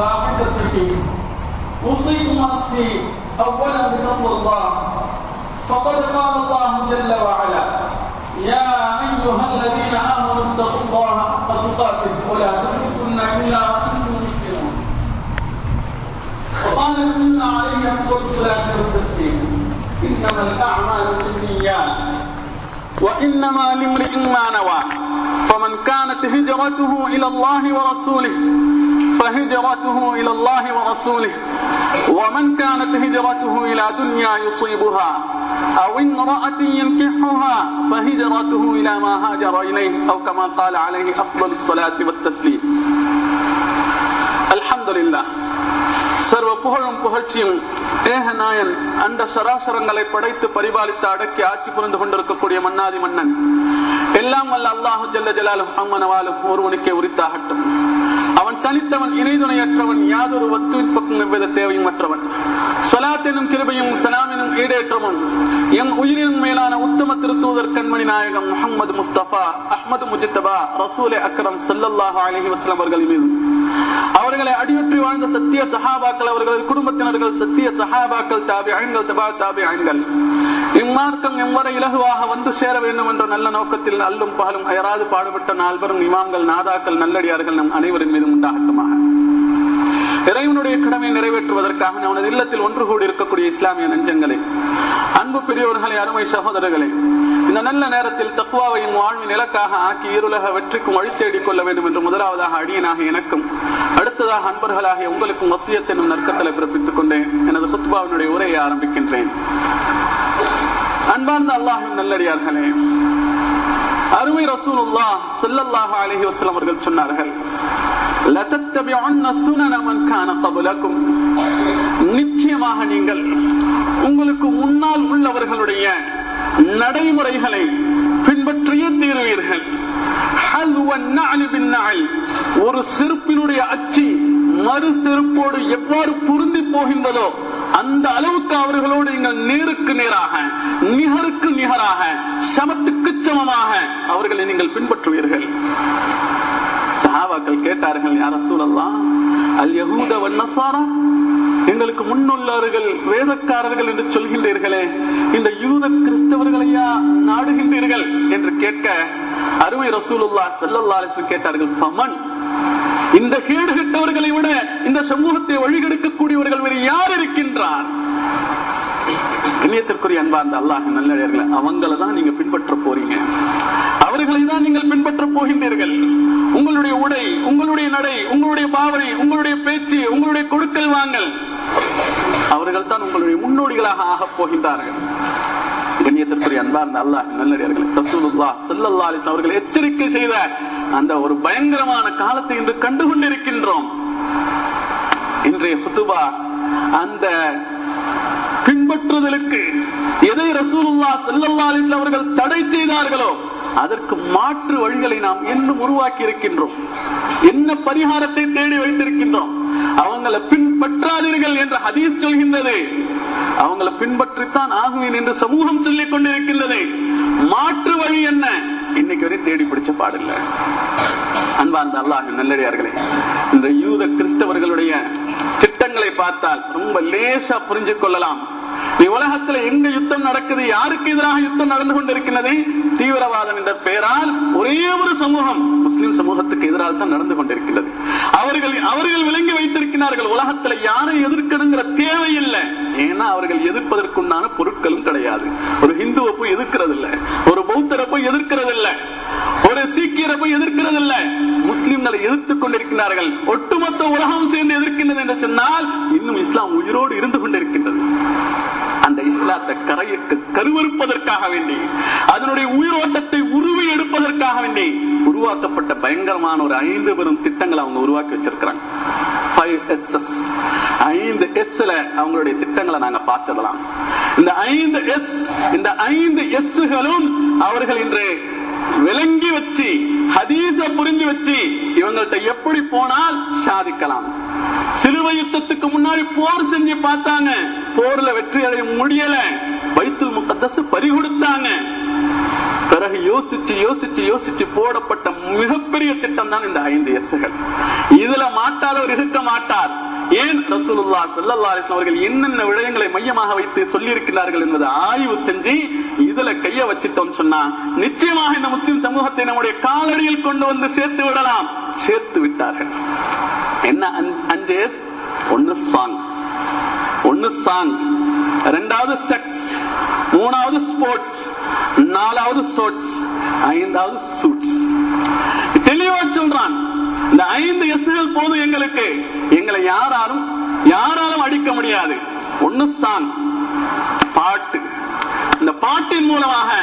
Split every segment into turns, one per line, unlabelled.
واحدة أوصيكم نفسي أولا بتقوى الله. فقد قال الله جل وعلا يا أيها الذين آمنوا اتقوا الله حق تقاته ولا تموتن إلا وأنتم مسلمون. وقال نبينا عليه أفضل الصلاة والتسليم إنما الأعمال بالنيات وإنما لامرئ ما نوى. فمن كانت هجرته إلى الله ورسوله فهجرته إلى الله ورسوله ومن كانت هجرته إلى دنيا يصيبها أو امرأة ينكحها فهجرته إلى ما هاجر إليه أو كما قال عليه أفضل الصلاة والتسليم الحمد لله சர்வ புகழும் புகழ்ச்சியும் ஏகநாயன் அந்த சராசரங்களை படைத்து பரிபாலித்து அடக்கி ஆட்சி புரிந்து கொண்டிருக்கக்கூடிய மன்னாதி மன்னன் எல்லாம் வல்ல அல்லாஹு ஜல்ல ஜலாலும் அம்மனவாலும் ஒருவனுக்கே உரித்தாகட்டும் அவன் தனித்தவன் இணைதுணையற்றவன் யாதொரு வஸ்துவின் பக்கம் எவ்வித தேவையும் மற்றவன் சலாத் எனும் கிருபையும் சலாம் எனும் ஈடேற்றமும் எம் உயிரின் மேலான உத்தம திருத்தூதர் கண்மணி நாயகம் முகமது முஸ்தபா அஹமது முஜித்தபா ரசூலே அக்ரம் சல்லல்லாஹு அலஹி வஸ்லம் அவர்கள் மீது. அவர்களை அடியொற்றி வாழ்ந்த சத்திய சஹாபாக்கள் அவர்களது குடும்பத்தினர்கள் சத்திய சஹாபாக்கள் தாபி அழங்கள் தபா தாபி அழங்கள் இம்மார்க்கம் எவ்வரை இலகுவாக வந்து சேர வேண்டும் என்ற நல்ல நோக்கத்தில் அல்லும் பகலும் அயராது பாடுபட்ட நால்வரும் இமாம்கள் நாதாக்கள் நல்லடியார்கள் நம் அனைவரின் மீதும் உண்டாகட்டுமாக. இறைவனுடைய கடமை நிறைவேற்றுவதற்காக அவனது இல்லத்தில் ஒன்று கூடி இருக்கக்கூடிய இஸ்லாமிய நெஞ்சங்களை அன்பு பெரியவர்களே அருமை சகோதரர்களே இந்த நல்ல நேரத்தில் தக்குவாவையும் வாழ்வின் இலக்காக ஆக்கி இருலக வெற்றிக்கும் வழி தேடிக் கொள்ள வேண்டும் என்று முதலாவதாக அடியனாக எனக்கும் அடுத்ததாக அன்பர்களாகிய உங்களுக்கும் வசியத் நற்கத்தலை பிறப்பித்துக் கொண்டேன். எனது சுத்பாவினுடைய உரையை ஆரம்பிக்கின்றேன். அன்பார்ந்த அல்லாஹின் நல்லடியார்களே அருமை ரசூலுல்லா ஸல்லல்லாஹு அலைஹி வஸல்லம் அவர்கள் சொன்னார்கள் நிச்சயமாக நீங்கள் உங்களுக்கு முன்னால் உள்ளவர்களுடைய நடைமுறைகளை பின்பற்றியே தீருவீர்கள். ஒரு செருப்பினுடைய அச்சு மறு செருப்போடு எவ்வாறு பொருந்தி போகின்றதோ அந்த அளவுக்கு அவர்களோடு நீங்கள் நேருக்கு நேராக நிகருக்கு நிகராக சமத்துக்கு சமமாக அவர்களை நீங்கள் பின்பற்றுவீர்கள். சஹாபாக்கள் கேட்டார்கள் யார சூழல்லாம் அல் யகூத வண்ணசாரா எங்களுக்கு முன்னுள்ளவர்கள் வேதக்காரர்கள் என்று சொல்கின்றீர்களே இந்த யூத கிறிஸ்தவர்களையா நாடுகின்றீர்கள் என்று கேட்க அருமை ரசூலுல்லா செல்லல்லா கேட்டார்கள் பமன் இந்த கேடு கட்டவர்களை விட இந்த சமூகத்தை வழிகெடுக்கக்கூடியவர்கள் வேறு யார் இருக்கின்றார்? இணையத்திற்குரிய அன்பார்ந்த அல்லாஹ் நல்லவர்களை அவங்கள தான் நீங்க பின்பற்ற போறீங்க. அவர்களை தான் நீங்கள் பின்பற்ற போகின்றீர்கள். உங்களுடைய உடை உங்களுடைய நடை உங்களுடைய பாவனை உங்களுடைய பேச்சு உங்களுடைய கொடுக்கல் வாங்கல் அவர்கள் தான் உங்களுடைய முன்னோடிகளாக ஆகப் போகின்றார்கள். கண்ணியத்திற்குரிய அன்பார்ந்த அல்லாஹ் நல்லடியார்கள் ரசூலுல்லா அவர்கள் எச்சரிக்கை செய்த அந்த ஒரு பயங்கரமான காலத்தை இன்று கண்டு கொண்டிருக்கின்றோம் இன்றைய சுத்துபா அந்த பின்பற்றுதலுக்கு எதை ரசூலுல்லா செல்லல்லா அவர்கள் தடை செய்தார்களோ அதற்கு மாற்று வழிகளை நாம் இன்னும் உருவாக்கி இருக்கின்றோம் என்ன பரிகாரத்தை தேடி வைத்திருக்கின்றோம்? அவங்களை பின்பற்றாதீர்கள் என்ற ஹதீஸ் சொல்கின்றது. அவங்களை பின்பற்றித்தான் ஆகுவேன் என்று சமூகம் சொல்லிக் கொண்டிருக்கின்றது. மாற்று வழி என்ன? இன்னைக்கு வரை தேடி பிடிச்ச பாடல்ல. அன்பார்ந்த அல்லாஹ் நல்லடியார்களே இந்த யூத கிறிஸ்தவர்களுடைய திட்டங்களை பார்த்தால் ரொம்ப லேசா புரிஞ்சு கொள்ளலாம். உலகத்துல எங்க யுத்தம் நடக்குது யாருக்கு எதிராக யுத்தம் நடந்து கொண்டிருக்கிறது தீவிரவாதம் என்ற பெயரால் ஒரே ஒரு சமூகம் முஸ்லிம் சமூகத்துக்கு எதிராக தான் நடந்து கொண்டிருக்கிறது அவர்கள் அவர்கள் விளங்கி வைத்திருக்கிறார்கள் உலகத்தில் யாரை எதிர்க்கணுங்கிற தேவை இல்லை ஏன்னா அவர்கள் எதிர்ப்பதற்குண்டான பொருட்களும் கிடையாது. ஒரு ஹிந்துவை போய் எதிர்க்கிறது இல்ல ஒரு பௌத்தரை போய் எதிர்க்கிறது இல்லை ஒரு சீக்கியரை போய் எதிர்க்கிறது இல்லை முஸ்லிம்களை எதிர்த்துக் கொண்டிருக்கிறார்கள். ஒட்டுமொத்த உலகம் சேர்ந்து எதிர்க்கின்றது என்று சொன்னால் இன்னும் இஸ்லாம் உயிரோடு இருந்து கொண்டிருக்கின்றது. அந்த இஸ்லாத்தை கரையிட்டு கருவறுப்பதற்காக வேண்டி அதனுடைய உயிரோட்டத்தை உருவி எடுப்பதற்காக வேண்டி உருவாக்கப்பட்ட பயங்கரமான ஒரு ஐந்து பெரும் திட்டங்களை அவங்க உருவாக்கி வச்சிருக்கிறாங்க. ஐந்து எஸ்ல அவங்களுடைய திட்டங்களை நாங்க பார்த்துடலாம். இந்த ஐந்து எஸ் இந்த ஐந்து எஸ்களும் அவர்கள் இன்று விளங்கி வச்சு ஹதீச புரிஞ்சு வச்சு இவங்கள்ட்ட எப்படி போனால் சாதிக்கலாம். சிலுவை யுத்தத்துக்கு முன்னாடி போர் செஞ்சு பார்த்தாங்க. போர்ல வெற்றி அடைய முடியல. வைத்துல் முகத்தஸ் பறி கொடுத்தாங்க பிறகு யோசிச்சு யோசிச்சு யோசிச்சு போடப்பட்ட மிகப்பெரிய திட்டம் தான் இந்த ஐந்து எஸ்கள் இதுல மாட்டாதவர் இருக்க மாட்டார். ஏன் ரசூலுல்லா செல்லல்லா அவர்கள் என்னென்ன விடயங்களை மையமாக வைத்து சொல்லி இருக்கிறார்கள் என்பதை ஆய்வு செஞ்சு இதுல கைய வச்சுட்டோம் சொன்னா நிச்சயமாக இந்த முஸ்லிம் சமூகத்தை நம்முடைய காலடியில் கொண்டு வந்து சேர்த்து விடலாம். சேர்த்து விட்டார்கள். என்ன அஞ்சு- எஸ் ஒன்னு சாங் ஒன்னு சாங் ரெண்டாவது செக்ஸ் மூணாவது ஸ்போர்ட்ஸ் நாலாவது சோட்ஸ் ஐந்தாவது சூட்ஸ் தெளிவா சொல்றான். இந்த ஐந்து எஸ்கள் போதும் எங்களுக்கு. எங்களை யாராலும் யாராலும் அடிக்க முடியாது. ஒன்னு சாங் பாட்டு. இந்த பாட்டின் மூலமாக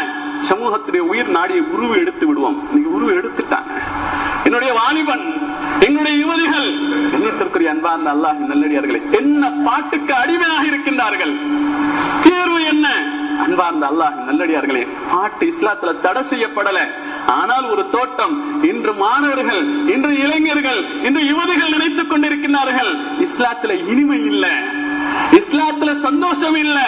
சமூகத்துடைய உயிர் நாடியை உருவு எடுத்து விடுவோம். இன்னைக்கு உருவு எடுத்துட்டாங்க. என்னுடைய வாலிபன் எங்களுடைய யுவதிகள் கண்ணியத்திற்குரிய அன்பார்ந்த அல்லாஹ் நல்லடியார்களே என்ன பாட்டுக்கு அடிமையாக இருக்கின்றார்கள்? தேர்வு என்ன? அன்பார்ந்த அல்லாஹ் நல்லடியார்களே பாட்டு இஸ்லாத்துல தடை செய்யப்படல. ஆனால் ஒரு தோட்டம் இன்று மாணவர்கள் இன்று இளைஞர்கள் இன்று யுவதிகள் நினைத்துக் கொண்டிருக்கிறார்கள் இஸ்லாத்துல இனிமை இல்ல. இஸ்லாத்துல சந்தோஷம் இல்ல.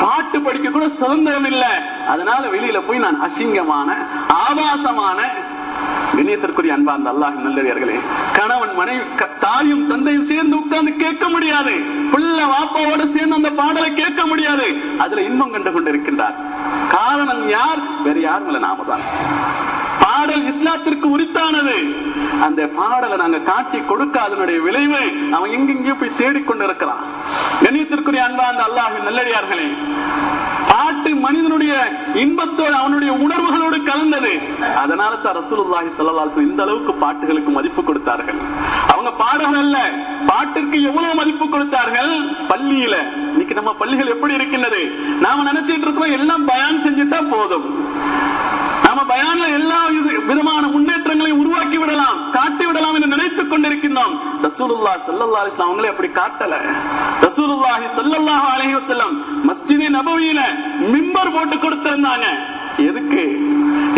பாட்டு படிக்க கூட சுதந்திரம் இல்ல. அதனால வெளியில போய் நான் அசிங்கமான ஆபாசமான கண்ணியத்திற்குரிய அன்பார்ந்த அல்லாஹ் நல்லடியார்களே கணவன் மனைவி தாயும் தந்தையும் சேர்ந்து உட்கார்ந்து கேட்க முடியாது. பிள்ளை வாப்பாவோட சேர்ந்து அந்த பாடலை கேட்க முடியாது. அதுல இன்பம் கண்டு கொண்டிருக்கின்றார். காரணம் யார்? வேற யாரும் இல்ல நாம தான். பாடல் இஸ்லாத்திற்கு உரித்தானது. அந்த பாடலை நாங்க காட்டி கொடுக்காதனுடைய விளைவு அவன் எங்கெங்கேயோ போய் தேடிக்கொண்டிருக்கிறான். கண்ணியத்திற்குரிய அந்த அல்லாஹ் நல்லடியார்களே பாட்டு மனிதனுடைய இன்பத்தோடு அவனுடைய உணர்வுகளோடு கலந்தது. அதனால தான் ரசூலுல்லாஹி சல்லாசு இந்த அளவுக்கு பாட்டுகளுக்கு மதிப்பு கொடுத்தார்கள். அவங்க பாடகர் அல்ல பாட்டுக்கு எவ்வளவு மதிப்பு கொடுத்தார்கள்? பள்ளியில. இன்னைக்கு நம்ம பள்ளிகள் எப்படி இருக்கின்றது? நாம நினைச்சிட்டு இருக்கிறோம் எல்லாம் பயான் செஞ்சுட்டா போதும். நாம பயான்ல எல்லா விதமான முன்னேற்றங்களையும் உருவாக்கி விடலாம் காட்டி விடலாம் என்று நினைத்துக் கொண்டிருக்கின்றோம். ரசூலுல்லா சல்லல்லா அலைஹி அவங்களே அப்படி காட்டல. ரசூலுல்லாஹி ஸல்லல்லாஹு அலைஹி வசல்லம் மஸ்ஜிதே நபவியில மிம்பர் போட்டு கொடுத்திருந்தாங்க. எதுக்கு?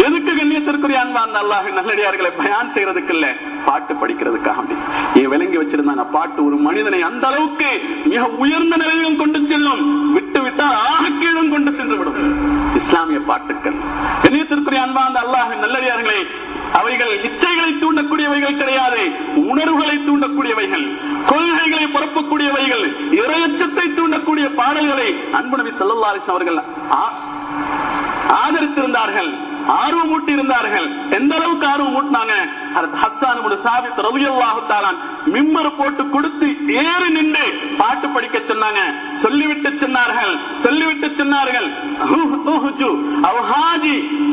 எதுக்கு கண்ணியத்திற்குரிய அன்பான் அல்லாஹ் நல்லடியார்களை பயான் செய்யறதுக்கு இல்ல பாட்டு படிக்கிறதுக்காக ஏன் விளங்கி வச்சிருந்தாங்க பாட்டு ஒரு மனிதனை அந்த அளவுக்கு மிக உயர்ந்த நிலையிலும் கொண்டு செல்லும். விட்டு விட்டால் ஆக கீழும் கொண்டு சென்று விடும் இஸ்லாமிய பாட்டுக்கள். கண்ணியத்திற்குரிய அன்பான் அல்லாஹ் நல்லடியார்களை அவைகள் இச்சைகளை தூண்டக்கூடியவைகள் கிடையாது. உணர்வுகளை தூண்டக்கூடியவைகள் கொள்கைகளை பரப்பக்கூடியவைகள் இரையச்சத்தை தூண்டக்கூடிய பாடல்களை அன்பு நபி சல்லா அலிஸ் அவர்கள் ஆதரித்திருந்தார்கள் ஆர்வம் ஊட்டி இருந்தார்கள் எந்த அளவுக்கு ஆர்வம் ஊட்டினாங்க ஹஜ்ரத் போட்டு கொடுத்து ஏறி நின்று பாட்டு படிக்க சொன்னாங்க. சொல்லிவிட்டு சொன்னார்கள் சொல்லிவிட்டு சொன்னார்கள்.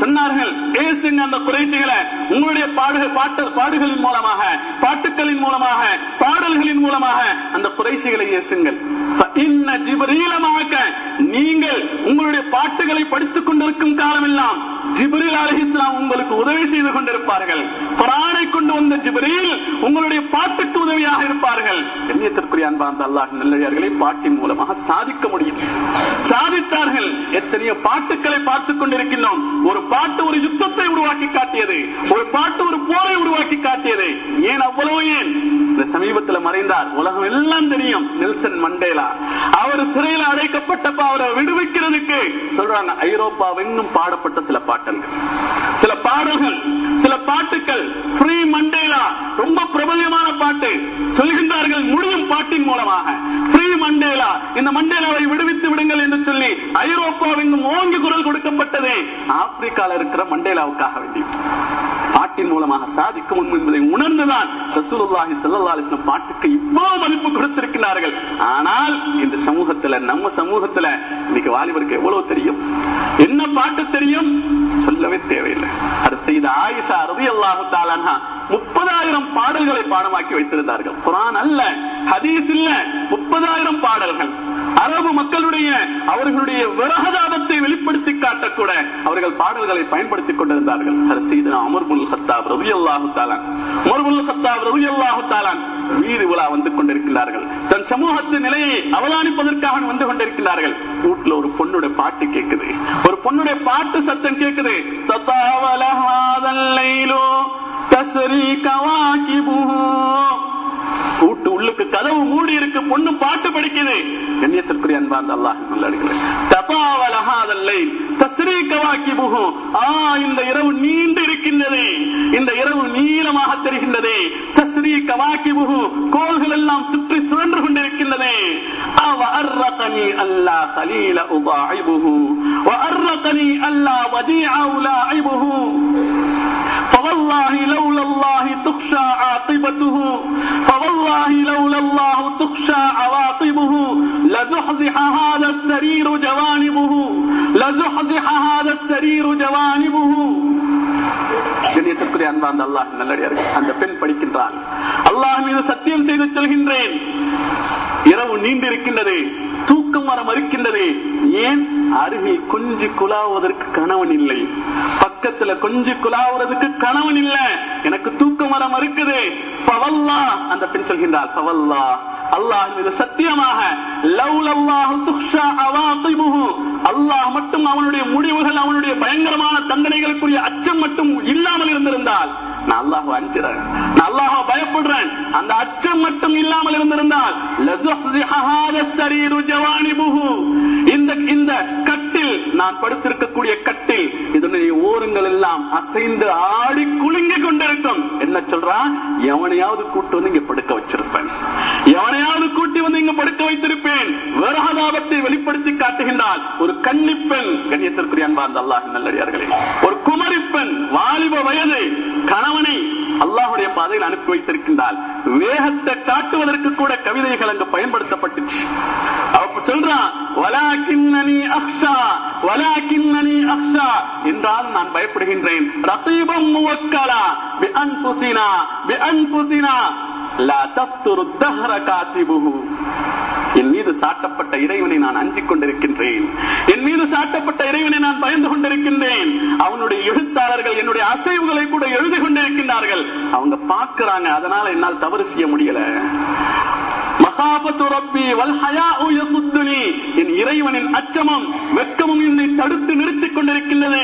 சொன்னார்கள் பேசுங்க அந்த குறைசிகளை உங்களுடைய பாடுக பாட்டு பாடுகளின் மூலமாக பாட்டுக்களின் மூலமாக பாடல்களின் மூலமாக அந்த குறைசிகளை ஏசுங்கள். இன்ன ஜிப்ரீலமாக நீங்கள் உங்களுடைய பாட்டுகளை படித்துக் கொண்டிருக்கும் காலமெல்லாம் ஜிப்ரீல் அலிஹிஸ்லாம் உங்களுக்கு உதவி செய்து கொண்டிருப்பார்கள். குரானை கொண்டு வந்த ஜிப்ரீல் உங்களுடைய பாட்டுக்கு உதவியாக இருப்பார்கள். கண்ணியத்திற்குரிய அன்பார்ந்த அல்லாஹ் நல்லடியார்களை பாட்டின் மூலமாக சாதிக்க முடியும். சாதித்தார்கள். எத்தனையோ பாட்டுக்களை பார்த்துக் கொண்டிருக்கின்றோம். ஒரு பாட்டு ஒரு யுத்தத்தை உருவாக்கி காட்டியது. ஒரு பாட்டு ஒரு போரை உருவாக்கி காட்டியது. ஏன் அவ்வளவு ஏன்? இந்த சமீபத்தில் மறைந்தார். உலகம் எல்லாம் தெரியும். Nelson Mandela. அவர் சிறையில் அடைக்கப்பட்டப்ப அவரை விடுவிக்கிறதுக்கு சொல்றாங்க ஐரோப்பாவெங்கும் பாடப்பட்ட சில பாட்டு. பாடல்கள் சில பாடல்கள் சில பாட்டுக்கள் ஃப்ரீ மண்டேலா ரொம்ப பிரபல்யமான பாட்டு சொல்கின்றார்கள் முடியும் பாட்டின் மூலமாக. ஃப்ரீ மண்டேலா இந்த மண்டேலாவை விடுவித்து விடுங்கள் என்று சொல்லி ஐரோப்பாவின் ஓங்கி குரல் கொடுக்கப்பட்டது ஆப்பிரிக்கால இருக்கிற மண்டேலாவுக்காக வேண்டி. பாட்டின் மூலமாக சாதிக்க முடியும் என்பதை உணர்ந்துதான் ரசூலுல்லாஹி ஸல்லல்லாஹு அலைஹி பாட்டுக்கு இவ்வளவு மதிப்பு கொடுத்திருக்கிறார்கள். ஆனால் இந்த சமூகத்துல நம்ம சமூகத்துல இன்னைக்கு வாலிபருக்கு எவ்வளவு தெரியும்? என்ன பாட்டு தெரியும்? சொல்லவே தேவையில்லை. அது செய்த ஆயிஷா அறுதி அல்லாஹு தாலானா முப்பதாயிரம் பாடல்களை பாடமாக்கி வைத்திருந்தார்கள். குரான் அல்ல ஹதீஸ் இல்ல முப்பதாயிரம் பாடல்கள். அரபு மக்களுடைய அவர்களுடைய விரகதாபத்தை வெளிப்படுத்தி காட்டக்கூட அவர்கள் பாடல்களை பயன்படுத்திக் கொண்டிருந்தார்கள். சீதனா அமர்புல் ஹத்தாப் ரவி அல்லாஹு தாலான் அமர்புல் ஹத்தாப் ரவி அல்லாஹு தாலான் வீடு வந்து கொண்டிருக்கிறார்கள். தன் சமூகத்தின் நிலையை அவதானிப்பதற்காக வந்து கொண்டிருக்கிறார்கள். வீட்டுல ஒரு பொண்ணுடைய பாட்டு கேட்குது ஒரு பொண்ணுடைய பாட்டு சத்தம் கேட்குது தத்தாவலஹாதல்லைலோ தசரி கவாகிபு வீட்டு உள்ளுக்கு கதவு மூடி இருக்கு பொண்ணு பாட்டு படிக்குது கண்ணியத்திற்குரிய அன்பார்ந்த அல்லாஹ் நல்லடிக்கிறேன் தபாவலகாதல்லை தஸ்ரீக்கவாக்கி புகும் ஆ இந்த இரவு நீண்டு இருக்கின்றது இந்த இரவு நீளமாக தெரிகின்றது தஸ்ரீக்கவாக்கி புகும் கோள்கள் எல்லாம் சுற்றி சுழன்று கொண்டிருக்கின்றது அவ அர்ரகனி அல்லா கலீல உபாயிபுகு وأرقني ألا وديع أولائبه فوالله لولا الله تخشى عاقبته فوالله لولا الله تخشى عواقبه لزحزح هذا السرير جوانبه لزحزح هذا السرير جوانبه. கண்ணியத்திற்குரிய அன்பார்ந்த அல்லாஹ் நல்லடியார்கள் அந்த பெண் படிக்கின்றான் அல்லாஹ் மீது சத்தியம் செய்து சொல்கின்றேன். இரவு நீண்டிருக்கின்றது தூக்கம் வர மறுக்கின்றது. ஏன்? அருகில் கொஞ்சி குலாவதற்கு கணவன் இல்லை. பக்கத்துல கொஞ்சி குலாவுறதுக்கு கணவன் இல்லை. எனக்கு தூக்கம் வர மறுக்குது. பவல்லா அந்த பெண் சொல்கின்றார் பவல்லா. அல்லாஹ் மீது சத்தியமாக அல்லாஹ் மட்டும் அவனுடைய முடிவுகள் அவனுடைய பயங்கரமான தண்டனைகளுக்குரிய அச்சம் மட்டும் இல்லாமல் இருந்திருந்தால் நான் அல்லாஹ் அஞ்சுறேன் நான் அல்லாஹ் பயப்படுறேன். அந்த அச்சம் மட்டும் இல்லாமல் இருந்திருந்தால் இந்த இந்த நான் படுத்திருக்கக்கூடிய கட்டில். இதனுடைய ஓரங்கள் எல்லாம் அசைந்து ஆடி குலுங்கி கொண்டிருக்கும். என்ன சொல்றான் எவனையாவது கூட்டு வந்து இங்க படுக்க வச்சிருப்பேன். எவனையாவது கூட்டி வந்து இங்க படுக்க வைத்திருப்பேன். வேறாதாபத்தை வெளிப்படுத்தி காட்டுகின்றால் ஒரு கன்னிப்பெண் கண்ணியத்திற்குரிய அன்பார்ந்த அல்லாஹ் நல்லடியார்களே. ஒரு குமரிப்பெண் வாலிப வயது கணவனை அல்லாஹுடைய பாதையில் அனுப்பி வைத்திருக்கின்றால் வேகத்தை காட்டுவதற்கு கூட கவிதைகள் அங்கு பயன்படுத்தப்பட்டுச்சு. அவ சொல்றான் என்றால் நான் பயப்படுகின்றேன். ரசீபம் முவக்கலா பி அன்புசினா பி அன்புசினா லா தப்துரு தஹர காத்திபுஹு. என் மீது சாட்டப்பட்ட இறைவனை நான் அஞ்சிக் கொண்டிருக்கின்றேன். என் மீது சாட்டப்பட்ட இறைவனை நான் பயந்து கொண்டிருக்கின்றேன். அவனுடைய எழுத்தாளர்கள் என்னுடைய அசைவுகளை கூட எழுதி கொண்டிருக்கின்றார்கள். அவங்க பார்க்கிறாங்க அதனால என்னால் தவறு செய்ய முடியல. என் இறைவனின் அச்சமும் வெட்கமும் என்னை தடுத்து நிறுத்திக் கொண்டிருக்கின்றது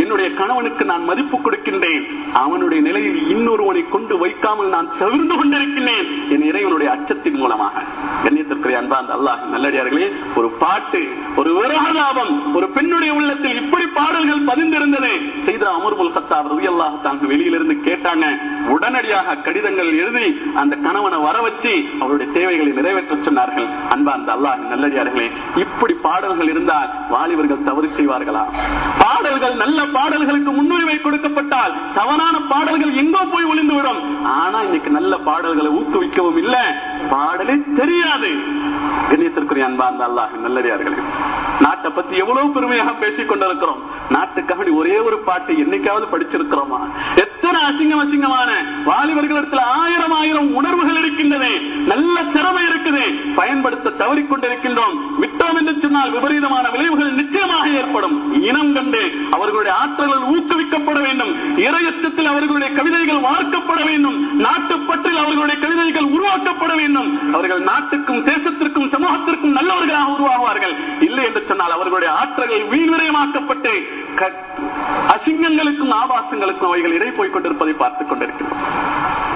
என்னுடைய கணவனுக்கு நான் மதிப்பு கொடுக்கின்றேன். அவனுடைய நிலையில் இன்னொருவனை கொண்டு வைக்காமல் நான் தவிர்ந்து கொண்டிருக்கின்றேன். என் இறைவனுடைய அச்சத்தின் மூலமாக. கண்ணியத்திற்குரிய அன்பாந்த அல்லாஹ் நல்லடியார்களே ஒரு பாட்டு ஒரு விரகதாபம் ஒரு பெண்ணுடைய உள்ளத்தில் இப்படி பாடல்கள் பதிந்திருந்தது. செய்த அமர்புல் சத்தாப் ரவி அல்லாஹ் தான் வெளியிலிருந்து கேட்டாங்க. உடனடியாக கடிதங்கள் எழுதி அந்த கணவனை வர வச்சு அவருடைய தேவைகளை நிறைவேற்ற சொன்னார்கள். அன்பார்ந்த அல்லாஹ் நல்லடியார்களே இப்படி பாடல்கள் இருந்தால் வாலிபர்கள் தவறு செய்வார்களா? பாடல்கள் நல்ல பாடல்களுக்கு முன்னுரிமை கொடுக்கப்பட்டால் தவறான பாடல்கள் எங்கோ போய் ஒளிந்துவிடும். ஆனா இன்னைக்கு நல்ல பாடல்களை ஊக்குவிக்கவும் இல்லை. பாடலே தெரியாது. கண்ணியத்திற்குரிய அன்பார்ந்த அல்லாஹ் நல்லடியார்களே நாட்டை பத்தி எவ்வளவு பெருமையாக பேசிக் கொண்டிருக்கிறோம் நாட்டுக்காக ஒரே ஒரு பாட்டு என்னைக்காவது படிச்சிருக்கிறோமா? எத்தனை அசிங்கம் அசிங்கமான வாலிபர்களிடத்தில் ஆயிரம் ஆயிரம் உணர்வுகள் இருக்கின்றன. நல்ல திறமை இருக்குது. பயன்படுத்த தவறிக்கொண்டிருக்கின்றோம். விட்டோம் என்று சொன்னால் விபரீதமான விளைவுகள் நிச்சயமாக ஏற்படும். இனம் கண்டு அவர்களுடைய ஆற்றல்கள் ஊக்குவிக்கப்பட வேண்டும். இரையச்சத்தில் அவர்களுடைய கவிதைகள் வளர்க்கப்பட வேண்டும். நாட்டுப்பற்றில் அவர்களுடைய கவிதைகள் உருவாக்கப்பட வேண்டும். அவர்கள் நாட்டுக்கும் தேசத்திற்கும் சமூகத்திற்கும் நல்லவர்களாக உருவாகுவார்கள். இல்லை என்று சொன்னால் அவர்களுடைய ஆற்றல்கள் வீண் விரயமாக்கப்பட்டு அசிங்கங்களுக்கும் ஆபாசங்களுக்கும் அவைகள் இடை போய் கொண்டிருப்பதை பார்த்துக் கொண்டிருக்கிறோம்.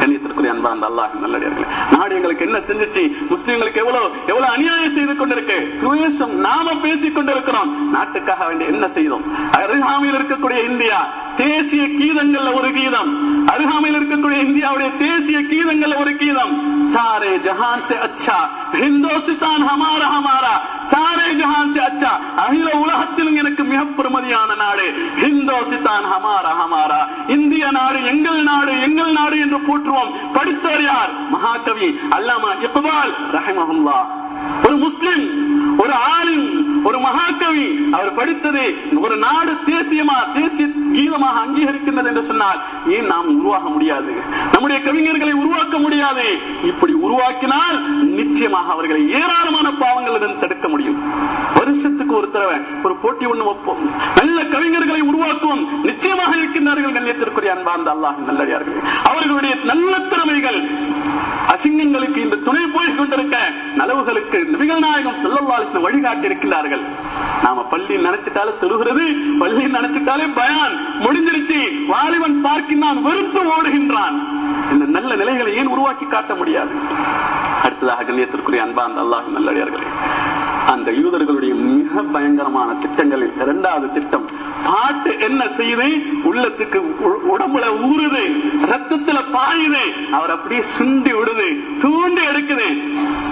கண்ணியத்திற்குரிய அன்பார்ந்த அல்லாஹ் நல்லடியார்களே நாடு எங்களுக்கு என்ன செஞ்சிச்சு? முஸ்லீம்களுக்கு எவ்வளவு எவ்வளவு அநியாயம் செய்து கொண்டிருக்கு? துவேஷம் நாம பேசிக் கொண்டிருக்கிறோம். நாட்டுக்காக வேண்டிய என்ன செய்தோம்? அருகாமையில் இருக்கக்கூடிய இந்தியா தேசிய கீதங்கள்ல ஒரு கீதம். அருகாமையில் இருக்கக்கூடிய இந்தியாவுடைய தேசிய கீதங்கள்ல ஒரு கீதம். சாரே ஜஹான் சே அச்சா ஹிந்தோசிதான் ஹமாரா ஹமாரா சாரே ஜஹான் சே அச்சா. அகில உலகத்திலும் எனக்கு மிக பெருமதியான நாடு. ஹிந்தோசித்தான் ஹமாரா ஹமாரா. இந்திய நாடு எங்கள் நாடு எங்கள் நாடு என்று போற்றுவோம். படித்தவர் யார்? மகாகவி அல்லாமா இக்பால் ரஹிமஹுல்லா. ஒரு முஸ்லிம் ஒரு ஆளும் ஒரு மகாகவி அவர் படித்தது ஒரு நாடு தேசியமா தேசிய கீதமாக அங்கீகரிக்கின்றது என்று சொன்னால் ஏன் நாம் உருவாக முடியாது? நம்முடைய கவிஞர்களை உருவாக்க முடியாது. இப்படி உருவாக்கினால் நிச்சயமாக அவர்களை ஏராளமான பாவங்களிலிருந்து தடுக்க முடியும். வருஷத்துக்கு ஒரு தடவை ஒரு போட்டி ஒண்ணு வைப்போம். நல்ல கவிஞர்களை உருவாக்குவோம். நிச்சயமாக இருக்கின்றார்கள் கண்ணியத்திற்குரிய அன்பார்ந்த அல்லாஹ் நல்லடியார்கள். அவர்களுடைய நல்ல திறமைகள் அசிங்கங்களுக்கு இந்த துணை போய் கொண்டிருக்க நலவுகளுக்கு நபிகள் நாயகம் வழிகாட்டி இருக்கிறார்கள் நாம பள்ளி நினைச்சிட்டாலே தொழுகிறது பள்ளி நினைச்சிட்டாலே பயான். முடிஞ்சிருச்சு வாலிபன் பார்க்கின்றான் வெறுத்து ஓடுகின்றான். இந்த நல்ல நிலைகளை ஏன் உருவாக்கி காட்ட முடியாது? அடுத்ததாக கண்ணியத்திற்குரிய அன்பா அந்த அல்லாஹ் நல்லடியார்களே அந்த யூதர்களுடைய மிக பயங்கரமான திட்டங்களில் இரண்டாவது திட்டம் பாட்டு என்ன செய்யுது? உள்ளத்துக்கு உடம்புல ஊறுது ரத்தத்துல பாயுது அவர் அப்படியே சுண்டி விடுது தூண்டி எடுக்குது.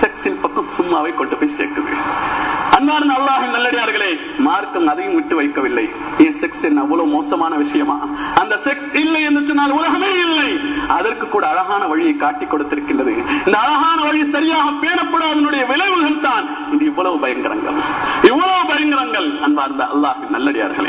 செக்ஸின் பக்கம் சும்மாவை கொண்டு போய் சேர்க்குது. அன்பார்ந்த அல்லாஹ் நல்லடியார்களே. மார்க்கம் அதையும் விட்டு வைக்கவில்லை. ஏன் செக்ஸ் என்ன அவ்வளவு மோசமான விஷயமா? அந்த செக்ஸ் இல்லை என்று சொன்னால் உலகமே இல்லை. அதற்கு கூட அழகான வழியை காட்டி கொடுத்திருக்கின்றது. இந்த அழகான வழி சரியாக பேணப்படாதனுடைய விளைவுகள் தான். இது இவ்வளவு பயங்கரங்கள். இவ்வளவு பயங்கரங்கள். அன்பார்ந்த அல்லாஹ் நல்லடியார்களே.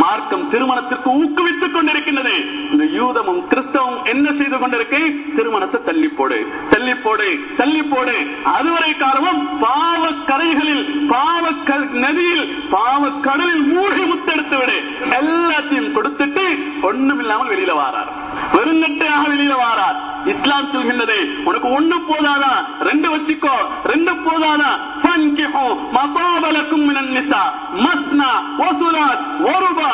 மார்க்கம் திருமணத்திற்கு ஊக்குவித்துக் கொண்டிருக்கின்றது. இந்த யூதமும் கிறிஸ்தவம் என்ன செய்து கொண்டிருக்கு? திருமணத்தை தள்ளி போடு தள்ளி போடு தள்ளி போடு அதுவரை காலமும் பாவ கரைகளில் பாவ நதியில் பாவ கடலில் மூழ்கி முத்தெடுத்து விடு. எல்லாத்தையும் கொடுத்துட்டு ஒண்ணும் இல்லாமல் வெளியில வாரார். வெறுங்கட்டையாக வெளியில வாரார். இஸ்லாம் சொல்கின்றது. உனக்கு ஒண்ணு போதாதா? ரெண்டு வச்சுக்கோ. ரெண்டு போதாதா? ஃபன்கிஹு மினன் நிசா. மஸ்னா ஒசுலாத் ஒருபா.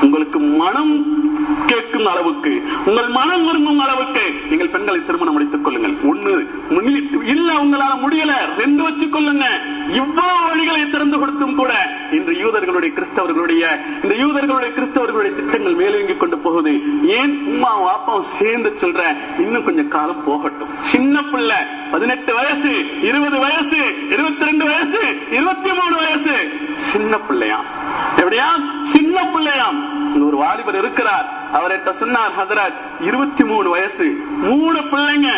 உங்களுக்கு மனம் கேட்கும் அளவுக்கு உங்கள் மனம் விரும்பும் அளவுக்கு நீங்கள் பெண்களை திருமணம் முடித்துக் கொள்ளுங்கள். ஒண்ணு இல்ல உங்களால முடியல ரெண்டு வச்சுக் கொள்ளுங்க. இவ்வளவு வழிகளை திறந்து கொடுத்தும் கூட இன்று யூதர்களுடைய கிறிஸ்தவர்களுடைய இந்த யூதர்களுடைய கிறிஸ்தவர்களுடைய திட்டங்கள் மேலோங்கிக் கொண்டு போகுது. ஏன் உமா வாப்பாவும் சேர்ந்து சொல்ற இன்னும் கொஞ்சம் காலம் போகட்டும். சின்ன பிள்ளை பதினெட்டு வயசு இருபது வயசு இருபத்தி ரெண்டு வயசு இருபத்தி மூணு வயசு. சின்ன பிள்ளையாம். எப்படியா சின்ன பிள்ளையாம். ஒரு வாலிபர் இருக்கிறார். அவர்கிட்ட சொன்னார் ஹதரத் இருபத்தி மூணு வயசு. மூணு பிள்ளைங்க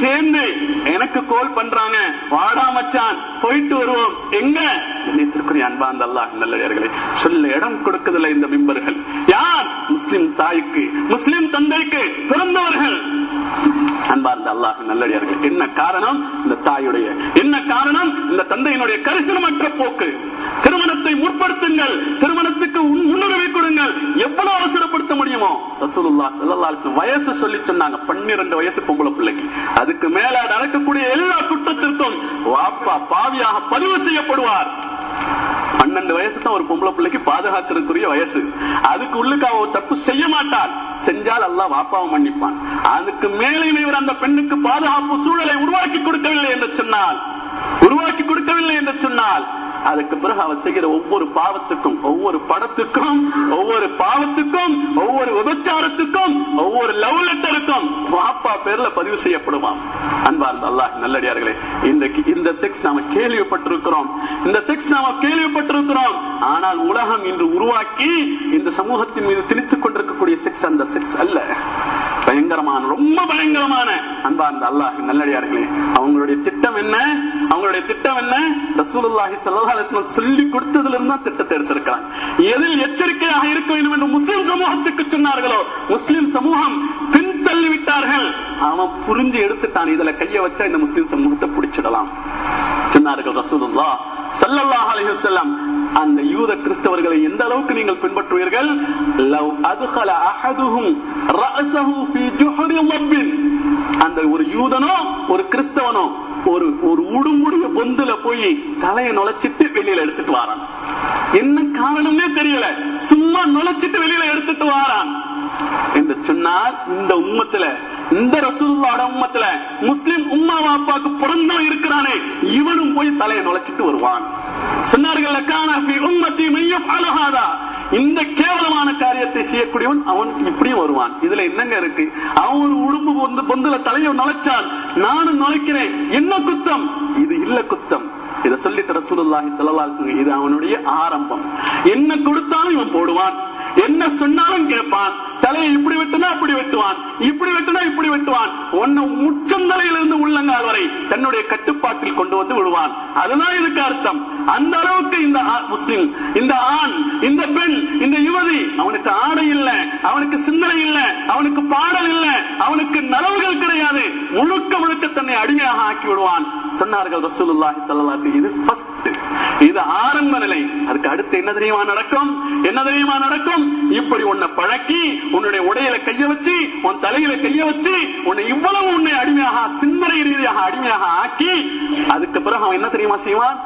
சேர்ந்து எனக்கு கோல் பண்றாங்க. வாடா மச்சான் போயிட்டு வருவோம். எங்க? நினைத்திருக்கிற அன்பாந்த அல்லாஹ் நல்லடியார்களே சொல்ல இடம் கொடுக்கதில்லை இந்த மிம்பர்கள். யார்? முஸ்லிம் தாய்க்கு முஸ்லிம் தந்தைக்கு பிறந்தவர்கள். அன்பார்ந்த அல்லாஹ் நல்லடியார்கள் என்ன காரணம்? இந்த தாயுடைய என்ன காரணம்? இந்த தந்தையினுடைய கரிசனமற்ற போக்கு. திருமணத்தை முற்படுத்துங்கள். திருமணத்துக்கு முன்னுரிமை கொடுங்கள். எவ்வளவு அவசரப்படுத்த முடியுமோ? ரசூலுல்லா ஸல்லல்லாஹு வயசு சொல்லி சொன்னாங்க. 12 வயசு பொம்பளை பிள்ளைக்கு. அதுக்கு மேல நடக்கக்கூடிய எல்லா குற்றத்திற்கும் வாப்பா பாவியாக பதிவு செய்யப்படுவார். பன்னெண்டு வயசு தான் ஒரு பொம்பளை பிள்ளைக்கு பாதுகாக்கிறதுக்குரிய வயசு. அதுக்கு உள்ளுக்கு அவ தப்பு செய்ய மாட்டாள் செஞ்சால் அல்லாஹ் வாப்பாவும் மன்னிப்பான். அதுக்கு மேலும் இவர் அந்த பெண்ணுக்கு பாதுகாப்பு சூழலை உருவாக்கி கொடுக்கவில்லை என்று சொன்னால் உருவாக்கி கொடுக்கவில்லை என்று சொன்னால் அதுக்கு பிறகு அவர் செய்கிற ஒவ்வொரு பாவத்துக்கும் ஒவ்வொரு படத்துக்கும் ஒவ்வொரு பாவத்துக்கும் ஒவ்வொரு விபச்சாரத்துக்கும் ஒவ்வொரு லவ் லெட்டருக்கும் வாப்பா பேர்ல பதிவு செய்யப்படுவான். அன்பார்ந்த அல்லாஹ் நல்லடியார்களே இன்றைக்கு இந்த செக்ஸ் நாம கேள்விப்பட்டிருக்கிறோம். இந்த செக்ஸ் நாம கேள்விப்பட்டிருக்கிறோம். ஆனால் உலகம் இன்று உருவாக்கி இந்த சமூகத்தின் மீது திணித்துக் கொண்டிருக்கக்கூடிய செக்ஸ் அந்த செக்ஸ் அல்ல. பயங்கரமான ரொம்ப பயங்கரமான. அன்பார்ந்த அல்லாஹ் நல்லடியார்களே அவங்களுடைய திட்டம் என்ன? அவங்களுடைய திட்டம் என்ன? ரசூலுல்லாஹி ஸல்லல்லாஹு அலைஹி வஸல்லம் சொல்லி கொடுத்ததுல இருந்து தான் திட்டத்தை எடுத்திருக்கிறாங்க எதில் எச்சரிக்கையாக இருக்க வேண்டும் என்று முஸ்லிம் சமூகத்துக்கு சொன்னார்களோ முஸ்லிம் சமூகம் பின்தள்ளி விட்டார்கள். அவன் புரிஞ்சு எடுத்துட்டான். இதுல கைய வச்சா இந்த முஸ்லிம் சமூகத்தை பிடிச்சிடலாம். சொன்னார்கள் ரசூலுல்லாஹ் ஸல்லல்லாஹு அலைஹி வஸல்லம். அந்த யூத கிறிஸ்தவர்களை எந்த அளவுக்கு நீங்கள் பின்பற்றுவீர்கள்? லவ் அதுகல அஹதுஹும் ரஅஸஹு ஃபீ ஜுஹரி லப்பின் அந்த ஒரு யூதனோ ஒரு கிறிஸ்தவனோ ஒரு ஒரு உடுமுடிய பொந்துல போய் தலையை நுழைச்சிட்டு வெளியில எடுத்துட்டு வாரான். என்ன காரணமே தெரியல. சும்மா நுழைச்சிட்டு வெளியில எடுத்துட்டு வாரான். என்று சொன்னார் இந்த உம்மத்துல இந்த ரசூல்லோட உம்மத்துல முஸ்லிம் உம்மா வாப்பாக்கு பிறந்தவன் இருக்கிறானே இவனும் போய் தலையை நுழைச்சிட்டு வருவான். சொன்னார்கள் இந்த கேவலமான காரியத்தை செய்யக்கூடியவன் அவன் இப்படியும் வருவான். இதுல என்னங்க இருக்கு? அவன் ஒரு உடுப்பு பொந்து பொந்துல தலையை நுழைச்சான். நானும் நுழைக்கிறேன். என்ன குத்தம்? இது இல்ல குத்தம். இத சொல்லி ரசூலுல்லாஹி ஸல்லல்லாஹு அலைஹி இது அவனுடைய ஆரம்பம். என்ன கொடுத்தாலும் இவன் போடுவான். என்ன சொன்னாலும் கேட்பான். தலையை இப்படி வெட்டுனா அப்படி வெட்டுவான். இப்படி வெட்டுனா இப்படி வெட்டுவான். உன்னை முச்சந்தலையிலிருந்து உள்ளங்கால் வரை தன்னுடைய கட்டுப்பாட்டில் கொண்டு வந்து விடுவான். அதுதான் இதுக்கு அர்த்தம். அந்த அளவுக்கு இந்த முஸ்லிம் இந்த ஆண் இந்த பெண் இந்த யுவதி அவனுக்கு ஆடை இல்லை அவனுக்கு சிந்தனை இல்லை அவனுக்கு பாடல் இல்ல அவனுக்கு நலவுகள் கிடையாது. முழுக்க முழுக்க தன்னை அடிமையாக ஆக்கி விடுவான். சொன்னார்கள் ரசூலுல்லாஹி ஸல்லல்லாஹு அலைஹி வஸல்லம், இது ஃபர்ஸ்ட் இது ஆரம்ப நிலை. அதுக்கு அடுத்து என்ன தெரியுமா நடக்கும்? என்ன தெரியுமா நடக்கும்? இப்படி உன்னை பழக்கி உன்னுடைய உடையில கைய வச்சு உன் தலையில கைய வச்சு உன்னை இவ்வளவு உன்னை அடிமையாக சிந்தனை ரீதியாக அடிமையாக ஆக்கி அதுக்கு பிறகு அவன் என்ன தெரியுமா செய்வான்?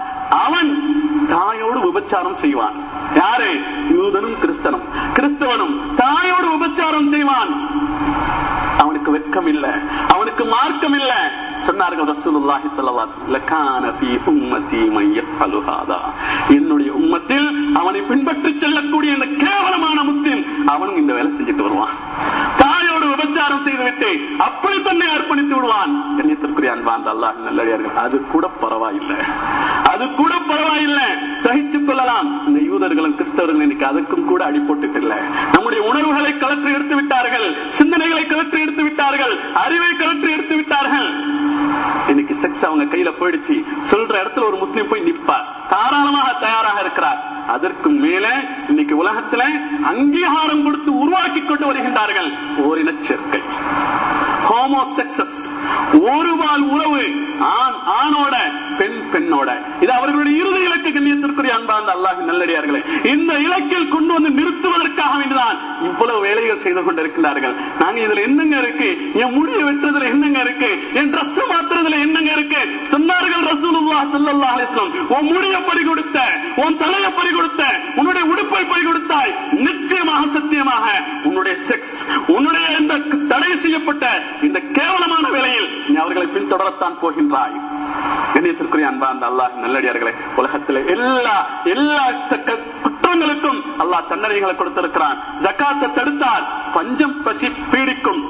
அவன் தாயோடு உபச்சாரம் செய்வான். யாரு? யூதனும் கிறிஸ்தனும். கிறிஸ்தவனும் தாயோடு விபச்சாரம் செய்வான். அவனுக்கு வெக்கம் இல்ல அவனுக்கு மார்க்கம் இல்ல சொன்னார்கள் ரசூலுல்லாஹி என்னுடைய உம்மத்தில் அவனை பின்பற்றி செல்லக்கூடிய இந்த கேவலமான முஸ்லிம் அவனும் இந்த வேலை செஞ்சுட்டு வருவான். தாயோடு விபச்சாரம் செய்துவிட்டு அப்படி தன்னை அர்ப்பணித்து விடுவான். கண்ணியத்திற்குரிய அன்பான் அல்லாஹ் நல்லடியார்கள் அது கூட பரவாயில்லை. அது கூட பரவாயில்லை. சகிச்சுக் கொள்ளலாம். இந்த யூதர்களும் கிறிஸ்தவர்களும் இன்னைக்கு அதுக்கும் கூட அடி போட்டுட்டு இல்ல நம்முடைய உணர்வுகளை கலற்றி எடுத்து விட்டார்கள். சிந்தனைகளை கலற்றி எடுத்து விட்டார்கள். அறிவை கலற்றி எடுத்து விட்டார்கள். இன்னைக்கு செக்ஸ் அவங்க கையில போயிடுச்சு. சொல்ற இடத்துல ஒரு முஸ்லீம் போய் நிப்பார். தாராளமாக தயாராக இருக்கிறார். அதற்கு மேல இன்னைக்கு உலகத்துல அங்கீகாரம் கொடுத்து உருவாக்கி கொண்டு வருகின்றார்கள் ஓரின சேர்க்கை. ஹோமோசெக்சஸ் ஒரு உறவு ஆண் ஆணோட பெண் பெண்ணோட. இது அவர்களுடைய இறுதி இலக்கு கண்ணியத்திற்குரிய அன்பார்ந்த அல்லாஹ் நல்லடியார்களே. இந்த இலக்கில் கொண்டு வந்து நிறுத்துவதற்காக வேண்டிதான் இவ்வளவு வேலைகள் செய்து கொண்டிருக்கிறார்கள் நாங்க இதுல என்னங்க இருக்கு? என் முடிய வெட்டுறதுல என்னங்க இருக்கு? என் ட்ரெஸ் மாத்துறதுல என்னங்க இருக்கு? சொன்னார்கள் ரசூலுல்லா சல்லா அலிஸ்லாம் உன் முடிய பறி கொடுத்த உன் தலையை பறி கொடுத்த உன்னுடைய உடுப்பை பறி கொடுத்தாய். நிச்சயமாக சத்தியமாக உன்னுடைய செக்ஸ் உன்னுடைய இந்த தடை செய்யப்பட்ட இந்த கேவலமான வேலையை வழியில் நீ அவர்களை பின்தொடரத்தான் போகின்றாய். கண்ணியத்திற்குரிய அன்பார்ந்த அல்லாஹ் நல்லடியார்களே உலகத்தில் எல்லா எல்லா க- அல்லா அல்லாஹ் தண்டனைகளை கொடுத்திருக்கிறான். ஜக்காத்தை தடுத்தால் பஞ்சம் பசி பீடிக்கும்.